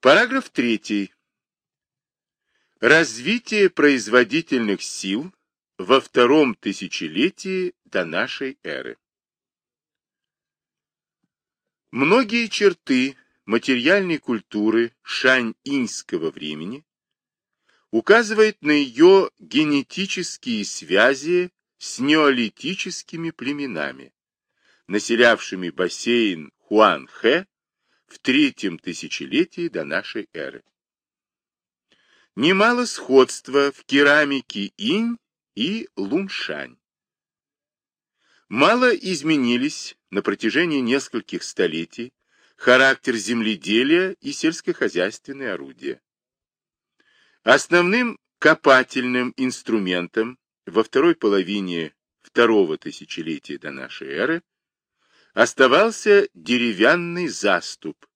Параграф 3. Развитие производительных сил во втором тысячелетии до нашей эры. Многие черты материальной культуры шань-иньского времени указывают на ее генетические связи с неолитическими племенами, населявшими бассейн Хуан-Хэ в третьем тысячелетии до нашей эры. Немало сходства в керамике инь и луншань. Мало изменились на протяжении нескольких столетий характер земледелия и сельскохозяйственные орудия. Основным копательным инструментом во второй половине второго тысячелетия до нашей эры оставался деревянный заступ,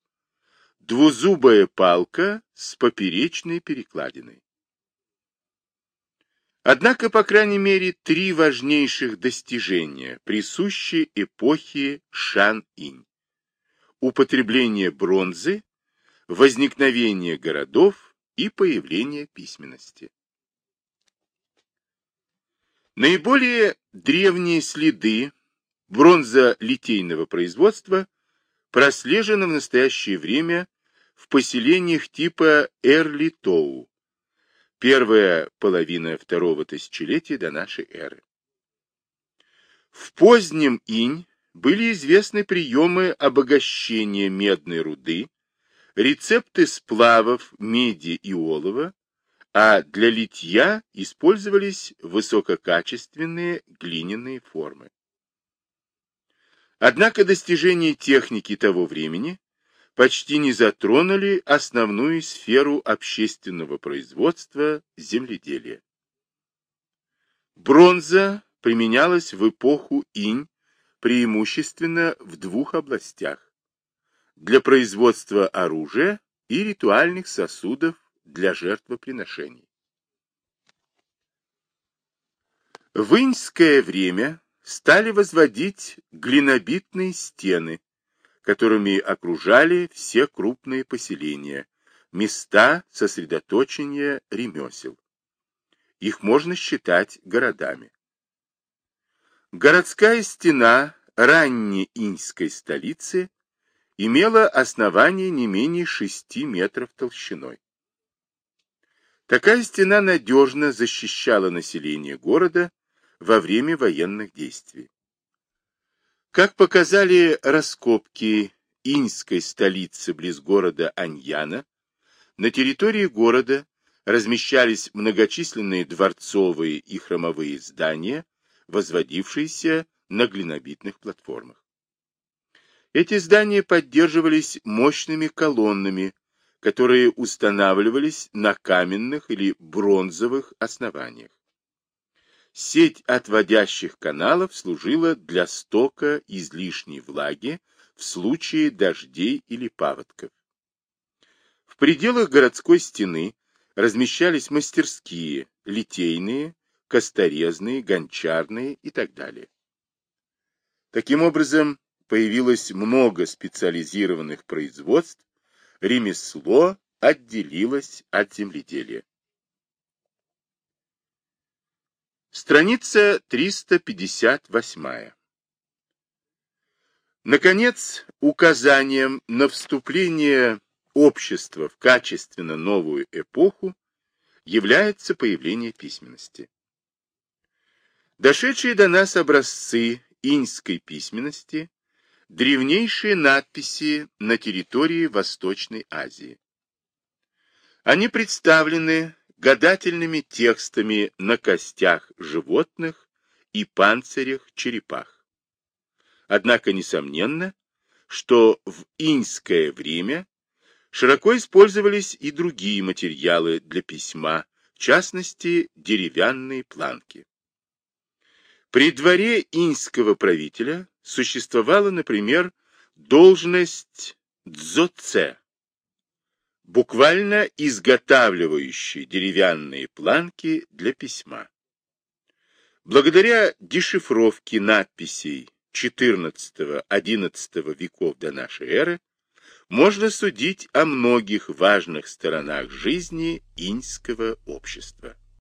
двузубая палка с поперечной перекладиной. Однако, по крайней мере, три важнейших достижения присущи эпохе Шан-Инь. Употребление бронзы, возникновение городов и появление письменности. Наиболее древние следы бронзолитейного производства прослежены в настоящее время в поселениях типа Эрлитоу, первая половина второго тысячелетия до нашей эры. В позднем инь были известны приемы обогащения медной руды, рецепты сплавов меди и олова, а для литья использовались высококачественные глиняные формы. Однако достижения техники того времени почти не затронули основную сферу общественного производства земледелия. Бронза применялась в эпоху инь преимущественно в двух областях – для производства оружия и ритуальных сосудов для жертвоприношений. В иньское время стали возводить глинобитные стены, которыми окружали все крупные поселения, места сосредоточения ремесел. Их можно считать городами. Городская стена ранней иньской столицы имела основание не менее 6 метров толщиной. Такая стена надежно защищала население города во время военных действий. Как показали раскопки иньской столицы близ города Аньяна, на территории города размещались многочисленные дворцовые и храмовые здания, возводившиеся на глинобитных платформах. Эти здания поддерживались мощными колоннами, которые устанавливались на каменных или бронзовых основаниях. Сеть отводящих каналов служила для стока излишней влаги в случае дождей или паводков. В пределах городской стены размещались мастерские, литейные, косторезные, гончарные и так далее. Таким образом, появилось много специализированных производств, ремесло отделилось от земледелия. Страница 358. Наконец, указанием на вступление общества в качественно новую эпоху является появление письменности. Дошедшие до нас образцы иньской письменности – древнейшие надписи на территории Восточной Азии. Они представлены гадательными текстами на костях животных и панцирях черепах. Однако несомненно, что в иньское время широко использовались и другие материалы для письма, в частности, деревянные планки. При дворе иньского правителя существовала, например, должность дзоце, буквально изготавливающий деревянные планки для письма. Благодаря дешифровке надписей XIV-XI веков до нашей эры можно судить о многих важных сторонах жизни иньского общества.